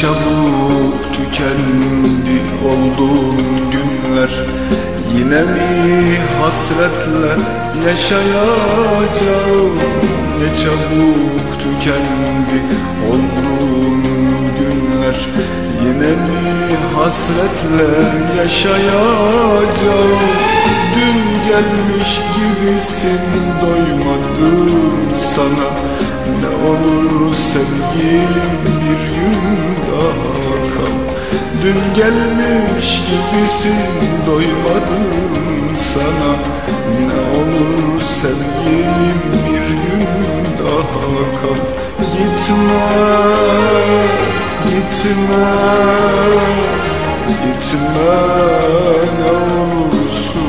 çabuk tükendi olduğun günler. Yine mi hasretle yaşayacağım? Ne çabuk tükendi olduğun günler. Yine mi hasretle yaşayacağım? Dün gelmiş gibisin doymadım sana. Ne olur sevgilim Dün gelmiş gibisin doymadım sana. Ne olur sevgilim bir gün daha kal. Gitme, gitme, gitme ne olursun.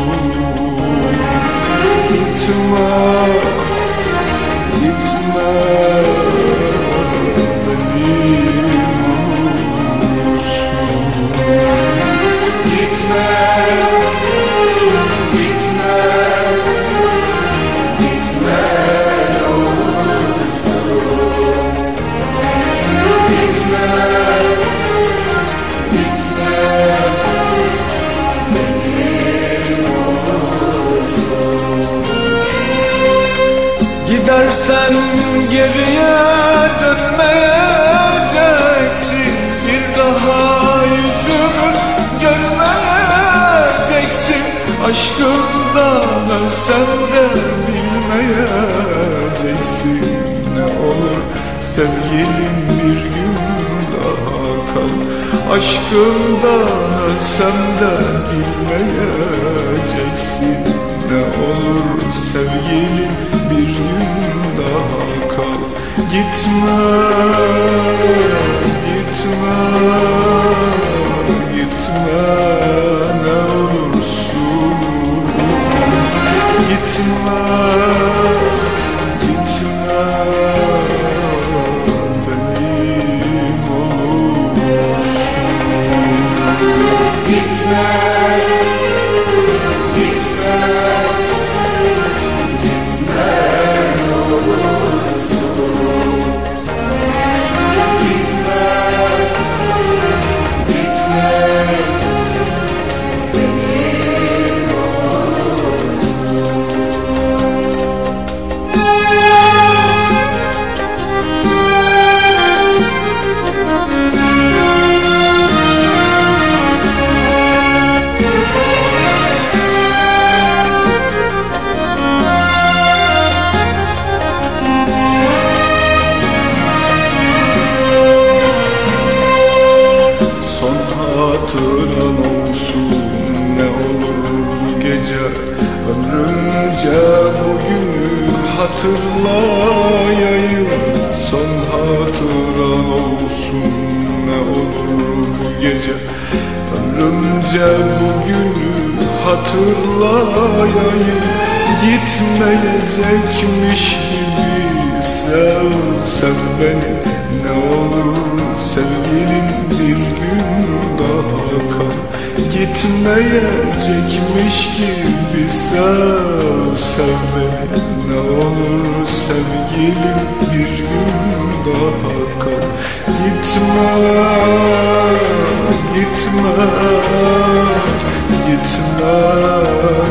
Gitme, Gidersen geriye dönmeyeceksin. Bir daha yüzümü görmeyeceksin. Aşkından ölsem de bilmeyeceksin. Ne olur sevgilim bir gün daha kal. Aşkından ölsem de bilmeyeceksin. Ne olur sevgilim Gitme, gitme, gitme ne olursun. Gitme, gitme benim olursun. Gitme, gece Ömrümce bugünü hatırlayayım. Son hatıran olsun ne olur bu gece. Ömrümce bugünü hatırlayayım. Gitmeyecekmiş gibi sev sev beni. Ne olur sevgilim bir Gitmeyecekmiş gibi sev sev beni Ne olur sevgilim bir gün daha kal. Gitme, gitme, gitme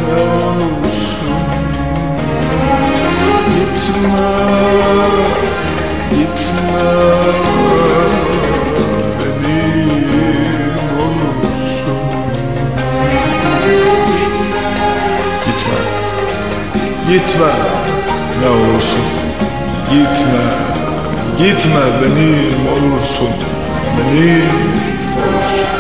ne olursun gitme gitme ne olursun. Gitme, gitme benim olursun. Benim olursun.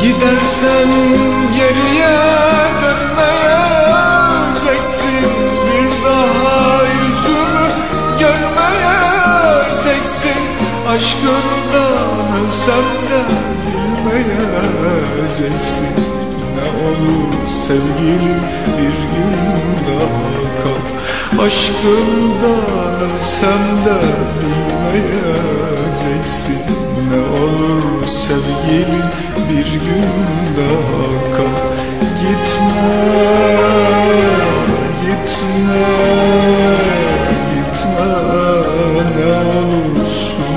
Gidersen geriye gelsin Ne olur sevgilim bir gün daha kal. Aşkından ölsem de bilmeyeceksin. Ne olur sevgilim bir gün daha kal. Gitme, gitme, gitme ne olursun.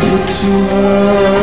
Gitme.